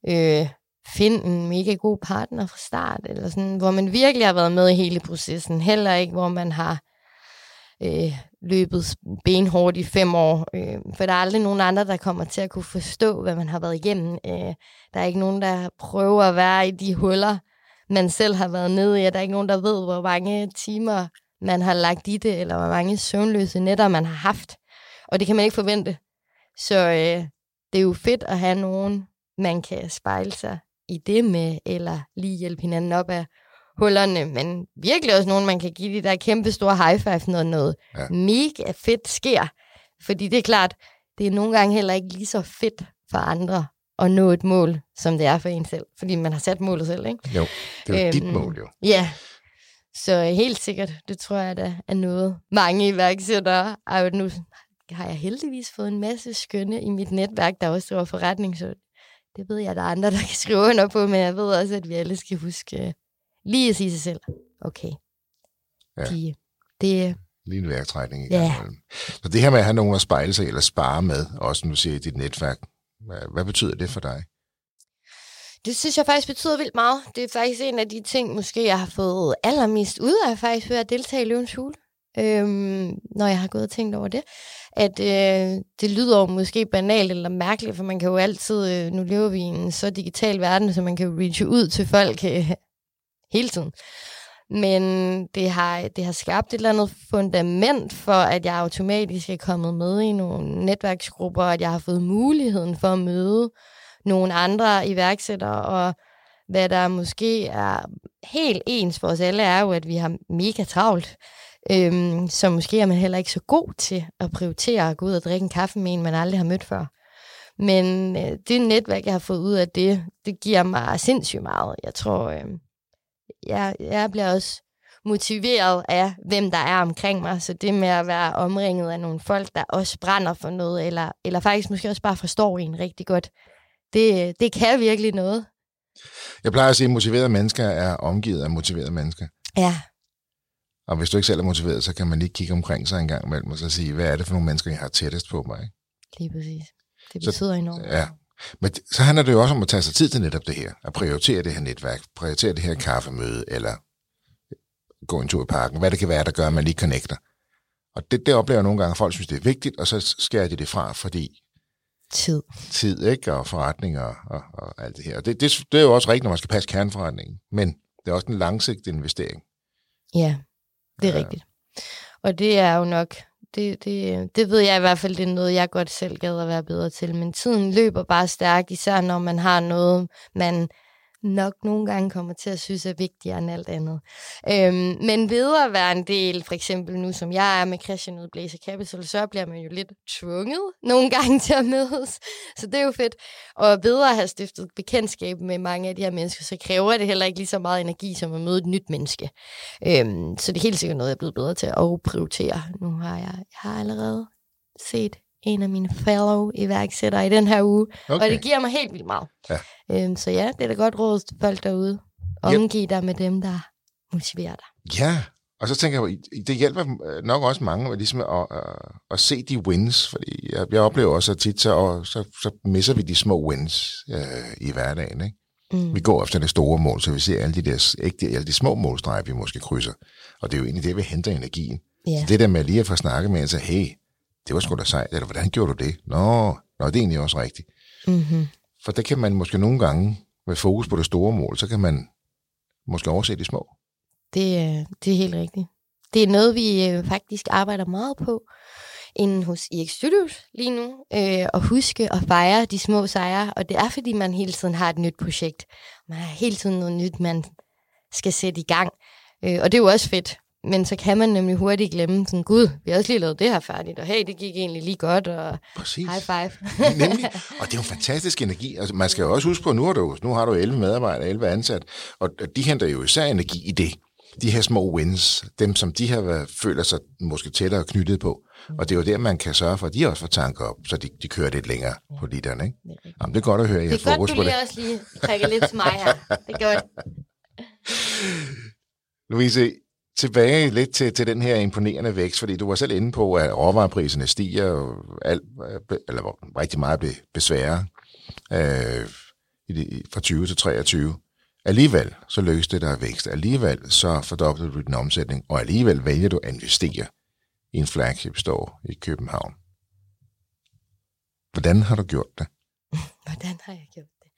Øh, find en mega god partner fra start, eller sådan, hvor man virkelig har været med i hele processen. Heller ikke, hvor man har øh, løbet benhårdt i fem år. Øh, for der er aldrig nogen andre, der kommer til at kunne forstå, hvad man har været igennem. Øh, der er ikke nogen, der prøver at være i de huller, man selv har været nede i. Der er ikke nogen, der ved, hvor mange timer man har lagt i det, eller hvor mange søvnløse nætter man har haft. Og det kan man ikke forvente. Så øh, det er jo fedt at have nogen, man kan spejle sig i det med, eller lige hjælpe hinanden op af hullerne, men virkelig også nogen, man kan give de der kæmpe store high five, når noget Ja. mega fedt sker. Fordi det er klart, det er nogle gange heller ikke lige så fedt for andre at nå et mål, som det er for en selv. Fordi man har sat målet selv, ikke? Jo, det er jo øhm, dit mål, jo. Ja, så helt sikkert, det tror jeg, der er noget. Mange iværksættere, ej, nu har jeg heldigvis fået en masse skønne i mit netværk, der også driver forretning, så det ved jeg, der er andre, der kan skrive under på, men jeg ved også, at vi alle skal huske øh, lige at sige sig selv, okay, Ja. de, det, Lige en værktrækning i gang imellem. Så det her med at have nogen at spejle sig eller spare med, også som du siger i dit netværk, hvad betyder det for dig? Det synes jeg faktisk betyder vildt meget. Det er faktisk en af de ting, måske jeg har fået allermest ud af faktisk ved at deltage i Løvens Hule. Øhm, når jeg har gået og tænkt over det. At øh, det lyder jo måske banalt eller mærkeligt, for man kan jo altid, øh, nu lever vi i en så digital verden, så man kan jo reache ud til folk øh, hele tiden. Men det har, det har skabt et eller andet fundament for, at jeg automatisk er kommet med i nogle netværksgrupper, og at jeg har fået muligheden for at møde nogle andre iværksættere, og hvad der måske er helt ens for os alle, er jo, at vi har mega travlt. Øhm, så måske er man heller ikke så god til at prioritere at gå ud og drikke en kaffe med en, man aldrig har mødt før. Men øh, det netværk, jeg har fået ud af det, det giver mig sindssygt meget. Jeg tror, øh, jeg, jeg bliver også motiveret af, hvem der er omkring mig. Så det med at være omringet af nogle folk, der også brænder for noget, eller, eller faktisk måske også bare forstår en rigtig godt, det, det kan virkelig noget. Jeg plejer at sige, at motiverede mennesker er omgivet af motiverede mennesker. Ja, Og hvis du ikke selv er motiveret, så kan man lige kigge omkring sig en gang imellem og så sige, hvad er det for nogle mennesker, jeg har tættest på mig? Ikke? lige præcis. Det Så- betyder enormt. Ja. Men så handler det jo også om at tage sig tid til netop det her. At prioritere det her netværk. Prioritere det her kaffemøde, eller gå en tur i parken. Hvad det kan være, der gør, at man lige connecter. Og det, det oplever jeg nogle gange, at folk synes, det er vigtigt, og så skærer de det fra, fordi Tid. tid, ikke? Og forretning og, og, alt det her. Det, det, det er jo også rigtigt, når man skal passe kerneforretningen. Men det er også en langsigtet investering. Ja, det er ja. rigtigt. Og det er jo nok, det, det, det ved jeg i hvert fald, det er noget, jeg godt selv gad at være bedre til. Men tiden løber bare stærkt, især når man har noget, man nok nogle gange kommer til at synes er vigtigere end alt andet. Øhm, men ved at være en del, for eksempel nu som jeg er med Christian ude Blazer Capital, så bliver man jo lidt tvunget nogle gange til at mødes. Så det er jo fedt. Og ved at have stiftet bekendtskab med mange af de her mennesker, så kræver det heller ikke lige så meget energi, som at møde et nyt menneske. Øhm, så det er helt sikkert noget, jeg er blevet bedre til at prioritere. Nu har jeg, jeg har allerede set en af mine fellow iværksættere i den her uge, okay. og det giver mig helt vildt meget. Ja. Øhm, så ja, det er da godt råd til folk derude. Omgiv dig med dem, der motiverer dig. Ja, Og så tænker jeg, det hjælper nok også mange ligesom at, at, at se de wins, fordi jeg, jeg oplever også, at tit så, så, så misser vi de små wins øh, i hverdagen. Ikke? Mm. Vi går efter det store mål, så vi ser alle de, der, ikke alle de små målstreger, vi måske krydser. Og det er jo egentlig det, vi henter energien. Yeah. Så det der med lige at få snakket med en, så hey, det var sgu da sejt, eller hvordan gjorde du det? Nå, nå det er egentlig også rigtigt. Mm-hmm. For det kan man måske nogle gange, med fokus på det store mål, så kan man måske overse de små. Det, det er helt rigtigt. Det er noget, vi øh, faktisk arbejder meget på inden hos EX Studios lige nu, øh, at huske at fejre de små sejre, og det er, fordi man hele tiden har et nyt projekt. Man har hele tiden noget nyt, man skal sætte i gang. Øh, og det er jo også fedt, men så kan man nemlig hurtigt glemme, sådan, gud, vi har også lige lavet det her færdigt, og hey, det gik egentlig lige godt, og Præcis. high five. nemlig, og det er jo fantastisk energi. Altså, man skal jo også huske på, nu har du, nu har du 11 medarbejdere, 11 ansat, og de henter jo især energi i det. De her små wins, dem som de har føler sig måske tættere knyttet på. Og det er jo der, man kan sørge for, at de også får tanker op, så de, de kører lidt længere ja. på literen. Ikke? Det Jamen, det er godt at høre, jeg har fokus på det. Det er godt, du lige også lige trækker lidt til mig her. Det er godt. Louise, tilbage lidt til, til den her imponerende vækst, fordi du var selv inde på, at råvarepriserne stiger, og alt, eller rigtig meget blev besværet øh, fra 20 til 23. Alligevel så løste det der vækst. Alligevel så fordoblede du din omsætning, og alligevel vælger du at investere i en flagship store i København. Hvordan har du gjort det? Hvordan har jeg gjort det?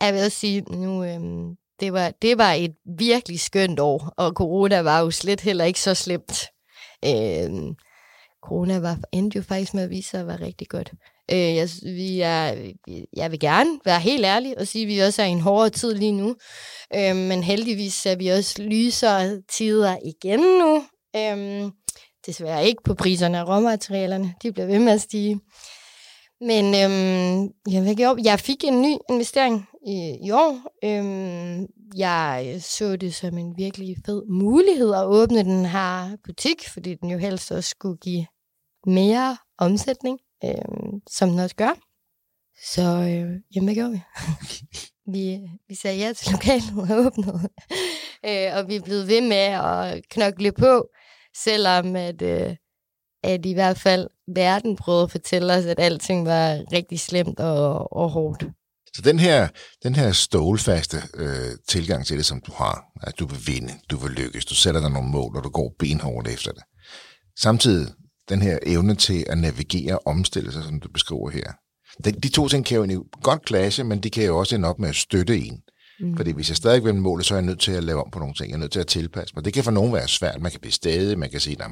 Jeg vil sige, nu, øhm, det, var, det var et virkelig skønt år, og corona var jo slet heller ikke så slemt. Øh, corona var, endte jo faktisk med at vise sig at være rigtig godt. Øh, jeg, vi er, jeg vil gerne være helt ærlig og sige, at vi også er i en hårdere tid lige nu. Øh, men heldigvis er vi også lysere tider igen nu. Øh, desværre ikke på priserne af råmaterialerne. De bliver ved med at stige. Men øhm, jeg, hvad gjorde? jeg fik en ny investering i, i år. Øhm, jeg øh, så det som en virkelig fed mulighed at åbne den her butik, fordi den jo helst også skulle give mere omsætning, øhm, som den også gør. Så øh, jamen, hvad gjorde vi? vi, vi sagde ja til lokalet og åbnede. øh, og vi er blevet ved med at knokle på selvom at, øh, at i hvert fald verden prøvede at fortælle os, at alting var rigtig slemt og, og hårdt. Så den her, den her stålfaste øh, tilgang til det, som du har, at du vil vinde, du vil lykkes, du sætter dig nogle mål, og du går benhårdt efter det. Samtidig den her evne til at navigere og omstille sig, som du beskriver her. De, de to ting kan jo godt clashe, men de kan jo også ende op med at støtte en. Mm. Fordi hvis jeg stadig vil måle, så er jeg nødt til at lave om på nogle ting. Jeg er nødt til at tilpasse mig. Det kan for nogen være svært. Man kan blive stadig, man kan sige, at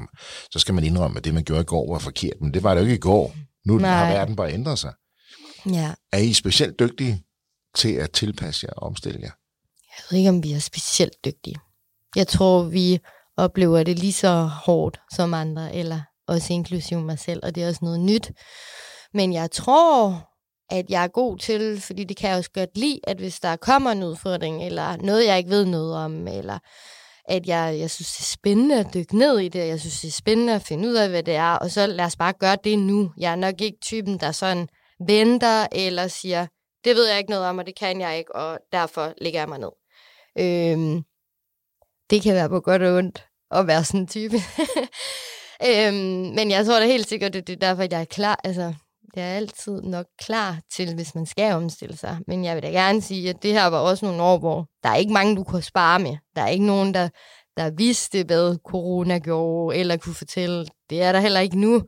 så skal man indrømme, at det, man gjorde i går, var forkert. Men det var det jo ikke i går. Nu Nej. har verden bare ændret sig. Ja. Er I specielt dygtige til at tilpasse jer og omstille jer? Jeg ved ikke, om vi er specielt dygtige. Jeg tror, vi oplever det lige så hårdt som andre, eller også inklusive mig selv, og det er også noget nyt. Men jeg tror, at jeg er god til, fordi det kan jeg også godt lide, at hvis der kommer en udfordring, eller noget, jeg ikke ved noget om, eller at jeg, jeg synes, det er spændende at dykke ned i det, jeg synes, det er spændende at finde ud af, hvad det er, og så lad os bare gøre det nu. Jeg er nok ikke typen, der sådan venter, eller siger, det ved jeg ikke noget om, og det kan jeg ikke, og derfor lægger jeg mig ned. Øhm, det kan være på godt og ondt at være sådan en type. øhm, men jeg tror da helt sikkert, det er derfor, at jeg er klar. Altså, jeg er altid nok klar til, hvis man skal omstille sig. Men jeg vil da gerne sige, at det her var også nogle år, hvor der er ikke mange, du kunne spare med. Der er ikke nogen, der, der vidste, hvad corona gjorde, eller kunne fortælle. Det er der heller ikke nu.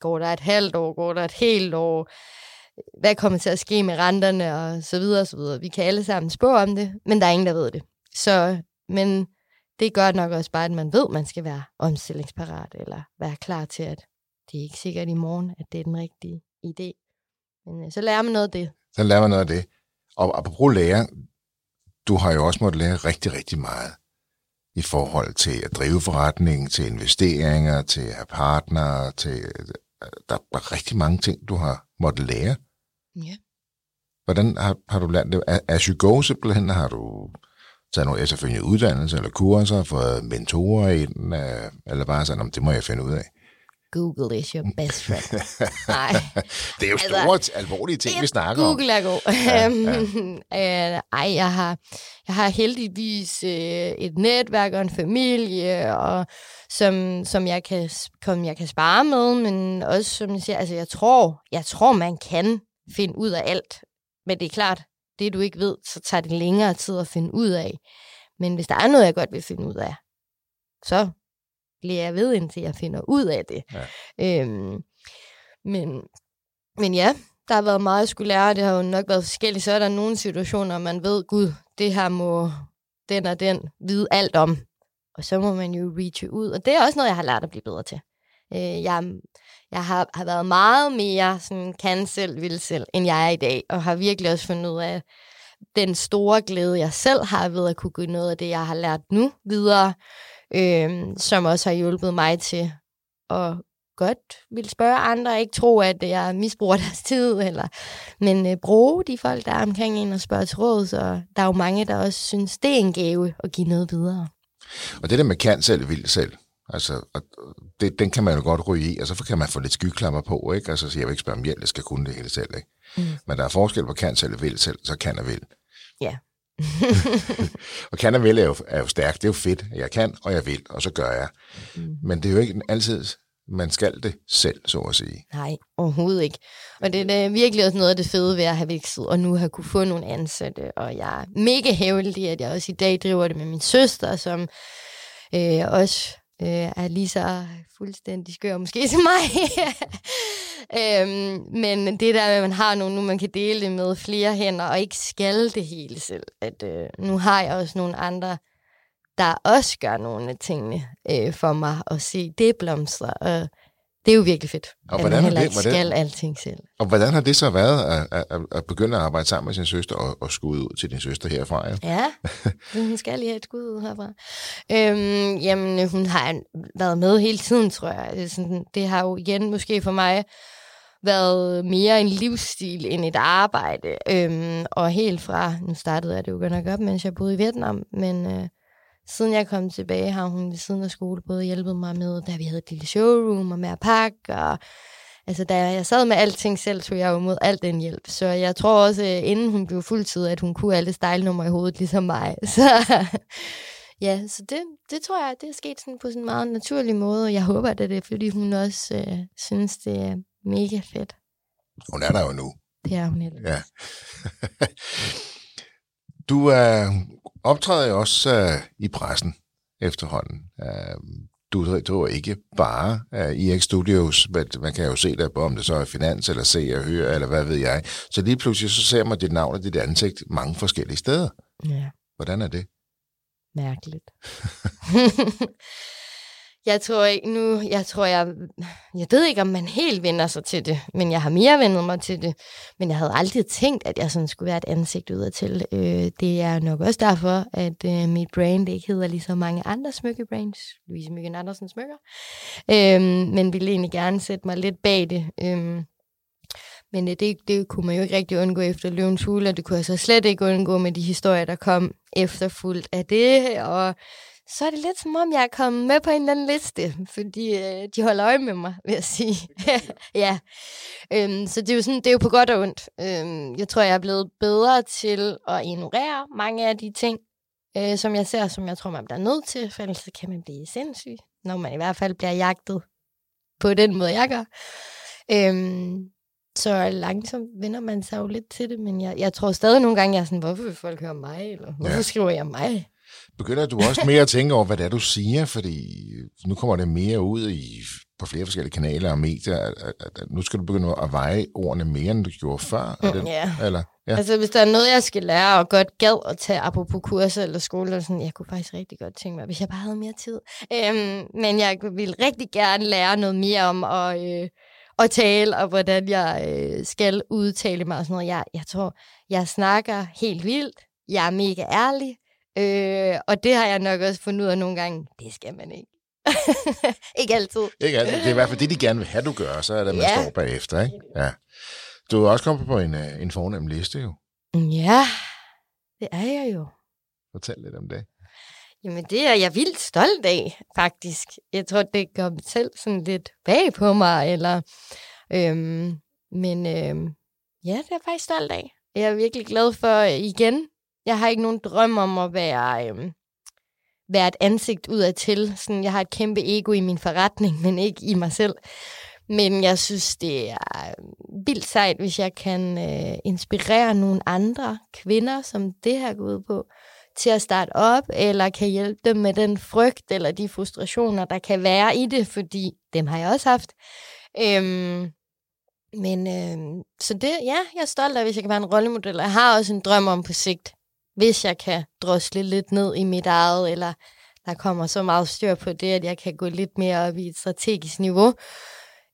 Går der et halvt år, går der et helt år? Hvad kommer til at ske med renterne, og så videre, og så videre. Vi kan alle sammen spå om det, men der er ingen, der ved det. Så, men det gør nok også bare, at man ved, at man skal være omstillingsparat, eller være klar til, at det er ikke sikkert i morgen, at det er den rigtige idé. Men øh, så lærer man noget af det. Så lærer man noget af det. Og apropos lære, du har jo også måttet lære rigtig, rigtig meget i forhold til at drive forretning, til investeringer, til at have partnere, til... Øh, der er rigtig mange ting, du har måttet lære. Ja. Hvordan har, har du lært det? As you go simpelthen, har du taget nogle efterfølgende uddannelser eller kurser, fået mentorer ind, øh, eller bare sådan, om det må jeg finde ud af? Google is your best friend. Nej. det er jo store, altså, alvorlige ting, vi snakker Google om. Google er god. Ja, ja. uh, ej, jeg har, jeg har heldigvis uh, et netværk og en familie, og som, som jeg, kan, som jeg kan spare med, men også, som jeg siger, altså jeg tror, jeg tror, man kan finde ud af alt. Men det er klart, det du ikke ved, så tager det længere tid at finde ud af. Men hvis der er noget, jeg godt vil finde ud af, så bliver jeg ved, indtil jeg finder ud af det. Ja. Øhm, men, men ja, der har været meget, jeg skulle lære. Det har jo nok været forskelligt. Så er der nogle situationer, man ved, gud, det her må den og den vide alt om. Og så må man jo reach ud. Og det er også noget, jeg har lært at blive bedre til. Øh, jeg jeg har, har været meget mere sådan, kan selv, vil selv, end jeg er i dag. Og har virkelig også fundet ud af den store glæde, jeg selv har ved at kunne gøre noget af det, jeg har lært nu videre øh, som også har hjulpet mig til at godt vil spørge andre, og ikke tro, at jeg misbruger deres tid, eller, men øh, bruge de folk, der er omkring en og spørge til råd, så der er jo mange, der også synes, det er en gave at give noget videre. Og det der med kan selv, vil selv, altså, det, den kan man jo godt ryge i, og så kan man få lidt skyklammer på, ikke? Altså, så jeg vil ikke spørge om hjælp, jeg skal kunne det hele selv, ikke? Mm. Men der er forskel på kan selv, vil selv, så kan og vil. Ja. og kan og vil er jo, er jo stærkt. Det er jo fedt. Jeg kan, og jeg vil, og så gør jeg. Mm. Men det er jo ikke altid, man skal det selv, så at sige. Nej, overhovedet ikke. Og det er virkelig også noget af det fede ved at have vækstet, og nu have kunne få nogle ansatte. Og jeg er mega hævelig, at jeg også i dag driver det med min søster, som øh, også øh, er lige så fuldstændig skør måske som mig. øhm, men det der med, at man har nogen, nu man kan dele det med flere hænder, og ikke skal det hele selv. At øh, nu har jeg også nogle andre, der også gør nogle af tingene øh, for mig, og se det blomstre. Og det er jo virkelig fedt, og at hvordan man heller det, hvordan, skal alting selv. Og hvordan har det så været at, at, at begynde at arbejde sammen med sin søster og, og skudde ud til din søster herfra? Ja, ja hun skal lige have et skud ud herfra. Øhm, jamen, hun har været med hele tiden, tror jeg. Det, sådan, det har jo igen måske for mig været mere en livsstil end et arbejde. Øhm, og helt fra, nu startede jeg det jo godt nok op, mens jeg boede i Vietnam, men... Øh, siden jeg kom tilbage, har hun ved siden af skole både hjulpet mig med, da vi havde et lille showroom og med at pakke, og altså, da jeg sad med alting selv, tog jeg jo mod alt den hjælp. Så jeg tror også, inden hun blev fuldtid, at hun kunne alle stejlenummer i hovedet, ligesom mig. Så ja, så det, det tror jeg, det er sket sådan på sådan en meget naturlig måde, og jeg håber, at det er, fordi hun også øh, synes, det er mega fedt. Hun er der jo nu. Det er hun helt. Ja. du er optræder jo også uh, i pressen efterhånden. Uh, du driver ikke bare uh, i X Studios, men man kan jo se det på, om det så er finans, eller se og høre, eller hvad ved jeg. Så lige pludselig så ser man dit navn og dit ansigt mange forskellige steder. Ja. Hvordan er det? Mærkeligt. Jeg tror ikke nu, jeg tror jeg, jeg ved ikke, om man helt vender sig til det, men jeg har mere vendet mig til det. Men jeg havde aldrig tænkt, at jeg sådan skulle være et ansigt udadtil. Øh, det er nok også derfor, at øh, mit brand ikke hedder lige så mange andre smykkebrands. Louise Myggen Andersen Smykker. Øh, men ville egentlig gerne sætte mig lidt bag det. Øhm, øh, men det, det, kunne man jo ikke rigtig undgå efter Løvens Hule, og det kunne jeg så slet ikke undgå med de historier, der kom efterfuldt af det. Og så er det lidt som om, jeg er kommet med på en eller anden liste, fordi øh, de holder øje med mig, vil jeg sige. ja. Øhm, så det er, jo sådan, det er jo på godt og ondt. Øhm, jeg tror, jeg er blevet bedre til at ignorere mange af de ting, øh, som jeg ser, som jeg tror, man bliver nødt til, for ellers kan man blive sindssyg, når man i hvert fald bliver jagtet på den måde, jeg gør. Øhm, så langsomt vender man sig jo lidt til det, men jeg, jeg tror stadig nogle gange, jeg er sådan, hvorfor vil folk høre mig, eller hvorfor ja. skriver jeg mig? Begynder du også mere at tænke over, hvad det er, du siger? Fordi nu kommer det mere ud i, på flere forskellige kanaler og medier. At, at, at nu skal du begynde at veje ordene mere, end du gjorde før. Er det, mm, ja. Eller, ja. Altså, hvis der er noget, jeg skal lære, og godt gad at tage apropos kurser eller skole, sådan, jeg kunne faktisk rigtig godt tænke mig, hvis jeg bare havde mere tid. Øhm, men jeg vil rigtig gerne lære noget mere om at, øh, at tale, og hvordan jeg øh, skal udtale mig og sådan noget. Jeg, jeg tror, jeg snakker helt vildt. Jeg er mega ærlig. Øh, og det har jeg nok også fundet ud af nogle gange. Det skal man ikke. ikke altid. Ikke altid. Det er i hvert fald det, de gerne vil have, du gør, så er det, man ja. står bagefter. Ikke? Ja. Du er også kommet på en, øh, en fornem liste, jo. Ja, det er jeg jo. Fortæl lidt om det. Jamen, det er jeg vildt stolt af, faktisk. Jeg tror, det mig selv sådan lidt bag på mig, eller... Øhm, men øhm, ja, det er jeg faktisk stolt af. Jeg er virkelig glad for, igen, jeg har ikke nogen drøm om at være, øh, være et ansigt ud af til. Sådan, jeg har et kæmpe ego i min forretning, men ikke i mig selv. Men jeg synes, det er øhm, vildt sejt, hvis jeg kan øh, inspirere nogle andre kvinder, som det her går ud på, til at starte op, eller kan hjælpe dem med den frygt eller de frustrationer, der kan være i det, fordi dem har jeg også haft. Øhm, men øh, så det, ja, jeg er stolt af, hvis jeg kan være en rollemodel. Jeg har også en drøm om på sigt, hvis jeg kan drosle lidt ned i mit eget, eller der kommer så meget styr på det, at jeg kan gå lidt mere op i et strategisk niveau,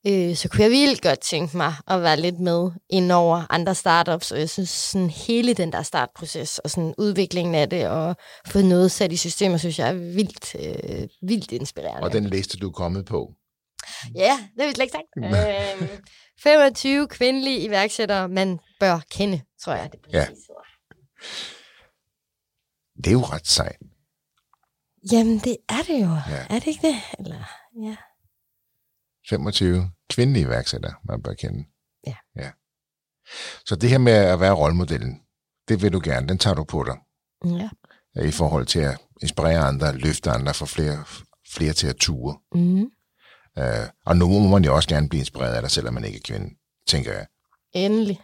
øh, så kunne jeg vildt godt tænke mig at være lidt med ind over andre startups, og jeg synes sådan hele den der startproces og sådan udviklingen af det og få noget sat i systemer, synes jeg er vildt, øh, vildt inspirerende. Og den liste, du er kommet på? Ja, det har vi slet ikke sagt. øhm, 25 kvindelige iværksættere, man bør kende, tror jeg, det præcis ja. Det er jo ret sejt. Jamen, det er det jo. Ja. Er det ikke det? Eller, ja. 25 kvindelige iværksættere, man bør kende. Ja. ja. Så det her med at være rollemodellen, det vil du gerne, den tager du på dig. Ja. I forhold til at inspirere andre, løfte andre, for flere, flere til at ture. Mm. Uh, og nu må man jo også gerne blive inspireret af dig, selvom man ikke er kvinde, tænker jeg. Endelig.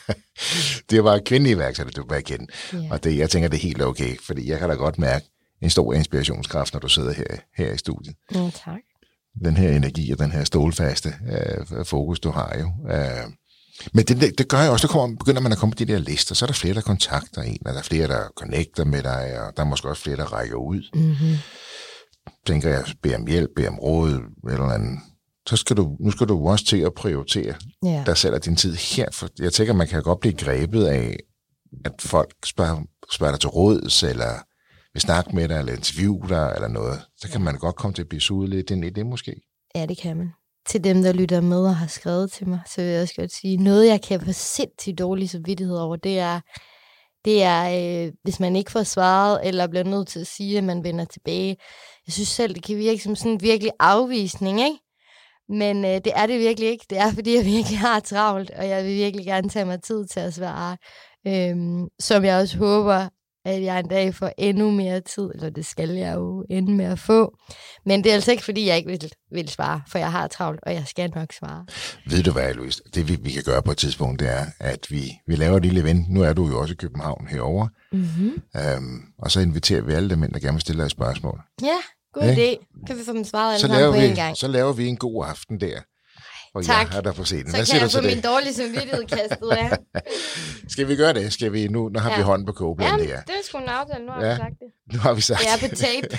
det var kvindelige iværksætter, du bare kende. Yeah. Og det, jeg tænker, det er helt okay, fordi jeg kan da godt mærke en stor inspirationskraft, når du sidder her, her i studiet. Ja, tak den her energi og den her stålfaste øh, fokus, du har jo. Øh, men det, det gør jo også, at kommer, begynder man at komme på de der lister, så er der flere, der kontakter en, og der er flere, der connecter med dig, og der er måske også flere, der rækker ud. Mm-hmm. Tænker jeg, beder om hjælp, beder om råd, eller andet. Så skal du, nu skal du også til at prioritere yeah. dig selv og din tid her. For jeg tænker, man kan godt blive grebet af, at folk spørger, spørger dig til råds, eller vil snakke med dig, eller interviewe dig, eller noget, så kan man godt komme til at blive suget lidt ind i det måske. Ja, det kan man. Til dem, der lytter med og har skrevet til mig, så vil jeg også godt sige, noget jeg kan få sindssygt dårlig samvittighed over, det er, det er, øh, hvis man ikke får svaret, eller bliver nødt til at sige, at man vender tilbage. Jeg synes selv, det kan virke som sådan en virkelig afvisning, ikke? Men øh, det er det virkelig ikke. Det er, fordi jeg virkelig har travlt, og jeg vil virkelig gerne tage mig tid til at svare. Øhm, som jeg også håber, at jeg en dag får endnu mere tid, eller det skal jeg jo ende med at få. Men det er altså ikke, fordi jeg ikke vil, vil svare, for jeg har travlt, og jeg skal nok svare. Ved du hvad, Louise? Det vi, vi kan gøre på et tidspunkt, det er, at vi, vi laver et lille event. Nu er du jo også i København herover, mm-hmm. øhm, og så inviterer vi alle dem ind, der gerne vil stille dig et spørgsmål. Ja, god idé. Kan vi få dem svaret alle så sammen på vi, en gang. Så laver vi en god aften der. Og tak. jeg er der på scenen. Så Hvad kan jeg få min dårlige samvittighed kastet af. Skal vi gøre det? Skal vi nu? Nu har ja. vi hånden på kogepladen ja, her. det er sgu en aftale. Nu har ja. vi sagt det. Nu har vi sagt det. er på tape.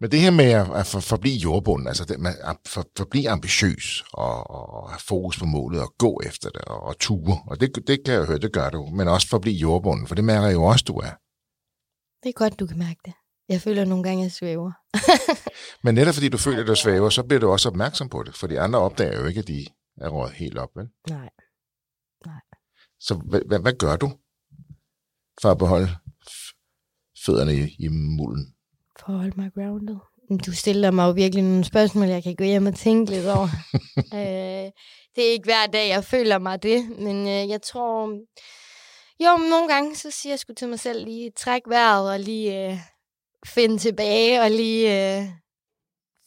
Men det her med at for, forblive jordbunden, altså det, at for, forblive ambitiøs og, og have fokus på målet og gå efter det og, og ture, og det, det kan jeg høre, det gør du, men også forblive jordbunden, for det mærker jeg jo også, du er. Det er godt, du kan mærke det. Jeg føler nogle gange, at jeg svæver. Men netop fordi du føler, at du svæver, så bliver du også opmærksom på det. For de andre opdager jo ikke, at de er råd helt op, vel? Nej. Nej. Så hvad, hvad, hvad gør du for at beholde fødderne i, i mulden? For at holde mig grounded. Du stiller mig jo virkelig nogle spørgsmål, jeg kan gå hjem og tænke lidt over. øh, det er ikke hver dag, jeg føler mig det, men øh, jeg tror... Jo, nogle gange, så siger jeg sgu til mig selv lige, træk vejret og lige øh, finde tilbage og lige øh,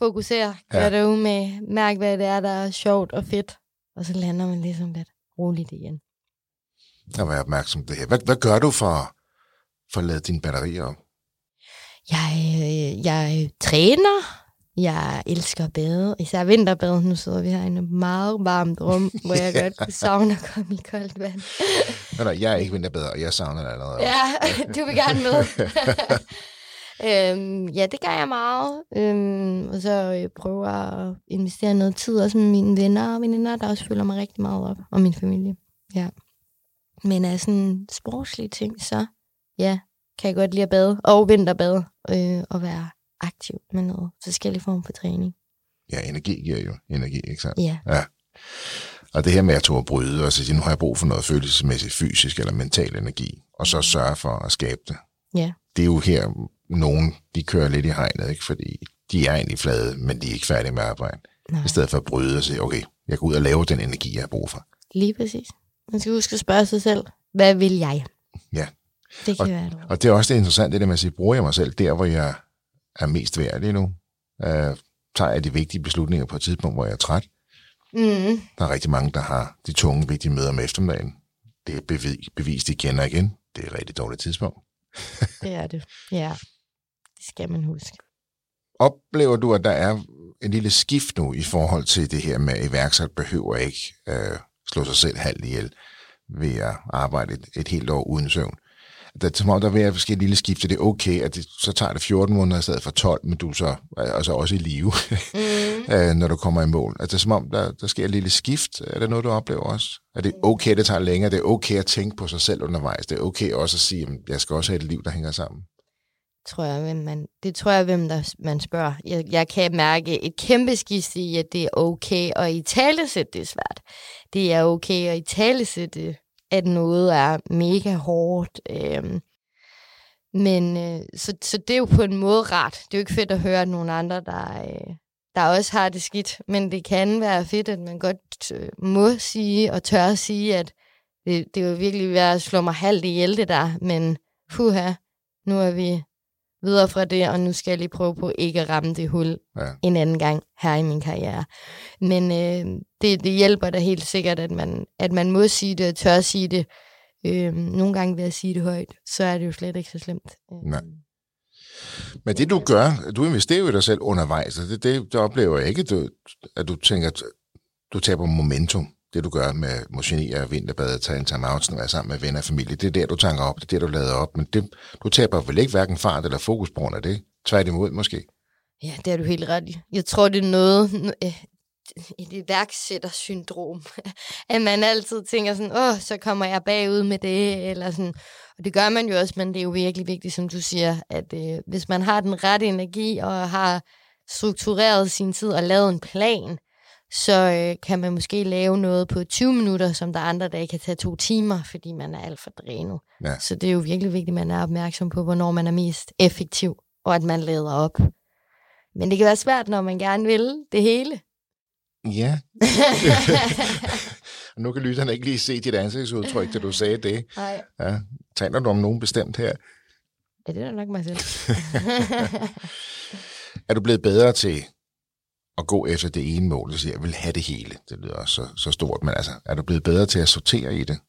fokusere. Gør ja. det med, mærk hvad det er, der er sjovt og fedt. Og så lander man ligesom lidt roligt igen. Jeg var opmærksom på det her. Hvad, hvad gør du for, for at lade dine batterier op? Jeg, øh, jeg træner. Jeg elsker at bade, især vinterbade. Nu sidder vi her i et meget varmt rum, hvor jeg godt kunne savne at komme i koldt vand. nej, nej, jeg er ikke vinterbader, og jeg savner det allerede. Ja, du vil gerne med. Øhm, ja, det gør jeg meget. Øhm, og så øh, prøver jeg at investere noget tid også med mine venner og veninder, der også følger mig rigtig meget op, og min familie. Ja. Men af sådan sportslige ting, så ja, kan jeg godt lide at bade, og vinterbade, øh, og være aktiv med noget forskellige form for træning. Ja, energi giver jo energi, ikke sandt? Ja. ja. Og det her med at tog at bryde, og så sige, nu har jeg brug for noget følelsesmæssigt, fysisk eller mental energi, og så sørge for at skabe det Ja. Det er jo her, nogen de kører lidt i hegnet, ikke? fordi de er egentlig flade, men de er ikke færdige med arbejde. Nej. I stedet for at bryde og sige, okay, jeg går ud og laver den energi, jeg har brug for. Lige præcis. Man skal huske at spørge sig selv, hvad vil jeg? Ja. Det kan være det. Og det er også det interessante, det der med at sige, bruger jeg mig selv der, hvor jeg er mest værd lige nu? Uh, tager jeg de vigtige beslutninger på et tidspunkt, hvor jeg er træt? Mm. Der er rigtig mange, der har de tunge, vigtige møder om eftermiddagen. Det er bevi- bevist igen og igen. Det er et rigtig dårligt tidspunkt. Det er det. Ja, det skal man huske. Oplever du, at der er en lille skift nu i forhold til det her med, at iværksat behøver ikke øh, slå sig selv halvt ihjel ved at arbejde et, et helt år uden søvn? Der, som om der vil ske et lille skift, det er okay, at det, så tager det 14 måneder i stedet for 12, men du er så altså også i live, Mm. øh, når du kommer i mål. Altså, det er som om, der, der sker et lille skift. Er det noget, du oplever også? Er det okay, det tager længere? Det er okay at tænke på sig selv undervejs? Det er okay også at sige, at jeg skal også have et liv, der hænger sammen? tror jeg, hvem man, det tror jeg, hvem der, man spørger. Jeg, jeg kan mærke et kæmpe skift i, at det er okay at i talesætte det er svært. Det er okay at i talesætte, at noget er mega hårdt. Øhm, men øh, så, så det er jo på en måde rart. Det er jo ikke fedt at høre, at nogle andre, der, øh, der også har det skidt. Men det kan være fedt, at man godt øh, må sige og tør sige, at det, det er jo virkelig ved at slå mig halvt ihjel, det der. Men puha, nu er vi videre fra det, og nu skal jeg lige prøve på ikke at ramme det hul Ja. en anden gang her i min karriere. Men øh, det, det hjælper da helt sikkert, at man, at man må sige det og tør sige det. Øh, nogle gange ved at sige det højt, så er det jo slet ikke så slemt. Øh, Nej. Men det du gør, du investerer jo i dig selv undervejs, og det, det, det oplever jeg ikke, du, at du tænker, du taber momentum. Det du gør med motionere, vinterbade, tage en timeout, være sammen med venner og familie, det er der, du tanker op, det er der, du lader op. Men det, du taber vel ikke hverken fart eller fokus på grund af det. Tværtimod måske. Ja, det er du helt ret i. Jeg tror, det er noget, øh, et iværksættersyndrom, at man altid tænker sådan, åh, så kommer jeg bagud med det, eller sådan. Og det gør man jo også, men det er jo virkelig vigtigt, som du siger, at øh, hvis man har den rette energi, og har struktureret sin tid og lavet en plan, så øh, kan man måske lave noget på 20 minutter, som der andre dage kan tage to timer, fordi man er alt for drænet. Ja. Så det er jo virkelig vigtigt, at man er opmærksom på, hvornår man er mest effektiv, og at man lader op. Men det kan være svært, når man gerne vil det hele. Ja. og nu kan lytterne ikke lige se dit ansigtsudtryk, da du sagde det. Nej. Ja. Taler du om nogen bestemt her? Ja, det er nok mig selv. Er du blevet bedre til at gå efter det ene mål, så siger jeg vil have det hele. Det lyder også så, så stort, men altså, er du blevet bedre til at sortere i det?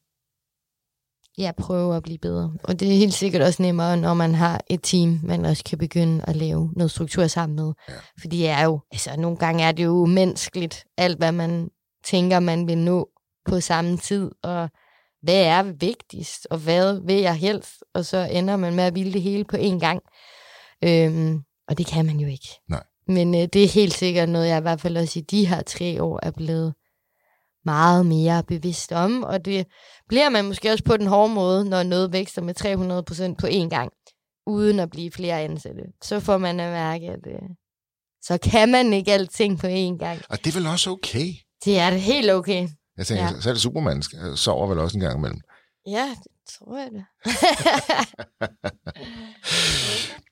jeg prøver at blive bedre. Og det er helt sikkert også nemmere, når man har et team, man også kan begynde at lave noget struktur sammen med. Ja. Fordi det er jo, altså nogle gange er det jo menneskeligt, alt hvad man tænker, man vil nå på samme tid, og hvad er vigtigst, og hvad vil jeg helst, og så ender man med at ville det hele på én gang. Øhm, og det kan man jo ikke. Nej. Men øh, det er helt sikkert noget, jeg i hvert fald også i de her tre år er blevet meget mere bevidst om, og det bliver man måske også på den hårde måde, når noget vækster med 300% på én gang, uden at blive flere ansatte. Så får man at mærke, at øh, så kan man ikke alting på én gang. Og det er vel også okay? Det er det helt okay. Jeg tænker, Ja. så er det Superman, sover vel også en gang imellem. Ja, det tror jeg det.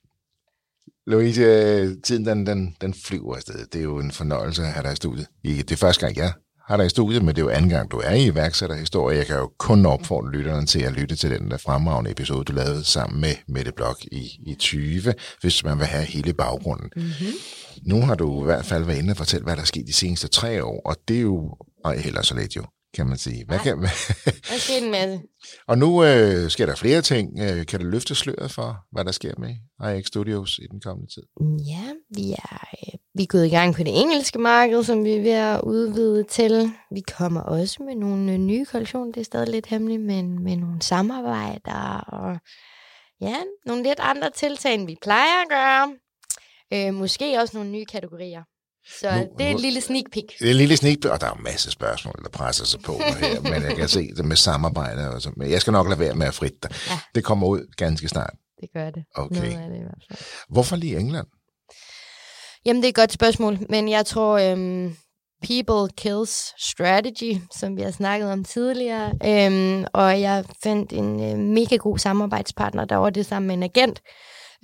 Louise, tiden den, den, den flyver afsted. Det er jo en fornøjelse at have dig i studiet. Ikke- Det er første gang, jeg har dig i studiet, men det er jo anden gang, du er i iværksætterhistorie. Jeg kan jo kun opfordre lytterne til at lytte til den der fremragende episode, du lavede sammen med Mette Blok i, i 20, hvis man vil have hele baggrunden. Mm-hmm. Nu har du i hvert fald været inde og fortælle, hvad der er sket de seneste tre år, og det er jo og heller så let jo, kan man sige. Hvad Nej. kan, Der skete en masse. og nu øh, sker der flere ting. Øh, kan du løfte sløret for, hvad der sker med IX Studios i den kommende tid? Ja, vi er, øh, vi er gået i gang på det engelske marked, som vi er ved at udvide til. Vi kommer også med nogle øh, nye kollektioner, det er stadig lidt hemmeligt, men med nogle samarbejder og ja, nogle lidt andre tiltag, end vi plejer at gøre. Øh, måske også nogle nye kategorier. Så Nu- det er et lille sneak peek. Det er en lille sneak, og der er en masse spørgsmål, der presser sig på mig her, men jeg kan se det med samarbejde. Og så, men jeg skal nok lade være med at fritte dig. Ja. Det kommer ud ganske snart. Det gør det. Okay. Noget af det i hvert fald. Hvorfor lige England? Jamen, det er et godt spørgsmål, men jeg tror, øhm, People Kills Strategy, som vi har snakket om tidligere. Øhm, og jeg fandt en øh, mega god samarbejdspartner, der var det sammen med en agent.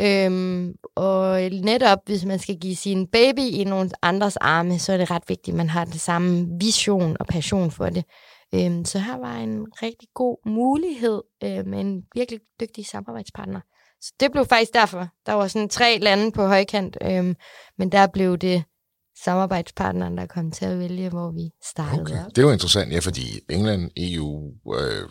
Øhm, og netop, hvis man skal give sin baby i nogle andres arme, så er det ret vigtigt, at man har det samme vision og passion for det. Øhm, så her var en rigtig god mulighed øh, med en virkelig dygtig samarbejdspartner. Så det blev faktisk derfor. Der var sådan tre lande på højkant, øhm, men der blev det samarbejdspartneren, der kom til at vælge, hvor vi startede Okay. op. Det jo interessant, ja, fordi England, EU, øh,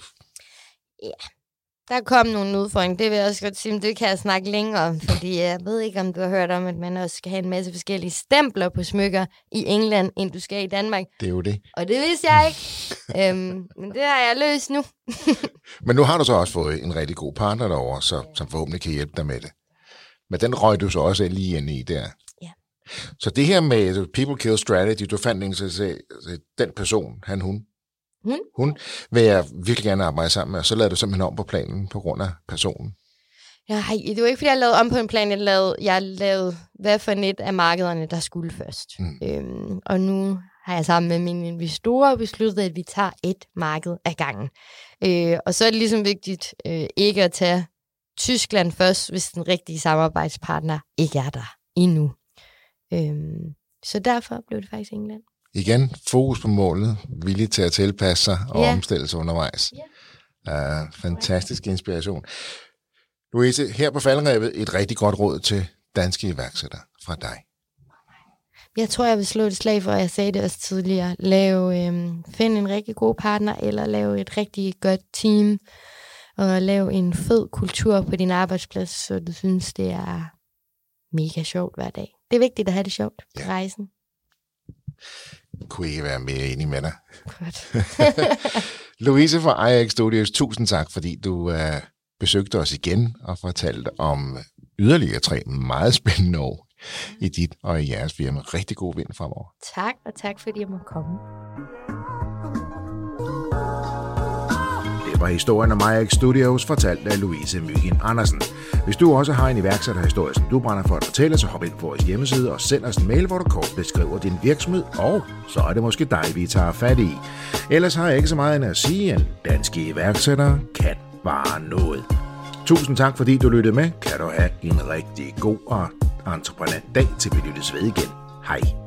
Der kom nogle udfordringer, det vil jeg også godt sige, men det kan jeg snakke længere om, fordi jeg ved ikke, om du har hørt om, at man også skal have en masse forskellige stempler på smykker i England, end du skal i Danmark. det er jo det. Og det vidste jeg ikke. øhm, men det har jeg løst nu. Men nu har du så også fået en rigtig god partner derovre, så, som forhåbentlig kan hjælpe dig med det. Men den røg du så også lige ind i der. Ja. Så det her med people kill strategy, du fandt en, så sagde, den person, han, hun, Hun? hun, vil jeg virkelig gerne arbejde sammen med, og så lavede du simpelthen om på planen på grund af personen. Ja, hej, det var ikke, fordi jeg lavede om på en plan. Jeg lavede, jeg lavede hvad for net af markederne, der skulle først. Mm. Øhm, og nu har jeg sammen med mine investorer besluttet, at vi tager et marked ad gangen. Øh, og så er det ligesom vigtigt øh, ikke at tage Tyskland først, hvis den rigtige samarbejdspartner ikke er der endnu. Øhm, så derfor blev det faktisk England. Igen, fokus på målet, villig til at tilpasse sig og Ja. omstille sig undervejs. Uh, fantastisk inspiration. Louise, her på faldrebet et rigtig godt råd til danske iværksættere fra dig. Jeg tror, jeg vil slå et slag for, at jeg sagde det også tidligere. Lav, øhm, find en rigtig god partner, eller lav et rigtig godt team, og lav en fed kultur på din arbejdsplads, så du synes, det er mega sjovt hver dag. Det er vigtigt at have det sjovt på Ja. rejsen. Kunne ikke være mere enig med dig. Godt. Louise fra IX Studios, tusind tak, fordi du uh, besøgte os igen og fortalte om yderligere tre meget spændende år i dit og i jeres firma. Rigtig god vind fremover. tak, og tak fordi jeg måtte komme. Var historien om IX Studios, fortalt af Louise Myggen Andersen. Hvis du også har en iværksætterhistorie, som du brænder for at fortælle, så hop ind på vores hjemmeside og send os en mail, hvor du kort beskriver din virksomhed, og så er det måske dig, vi tager fat i. Ellers har jeg ikke så meget end at sige, at danske iværksættere kan bare noget. Tusind tak, fordi du lyttede med. Kan du have en rigtig god og entreprenant dag, til vi lyttes ved igen. Hej.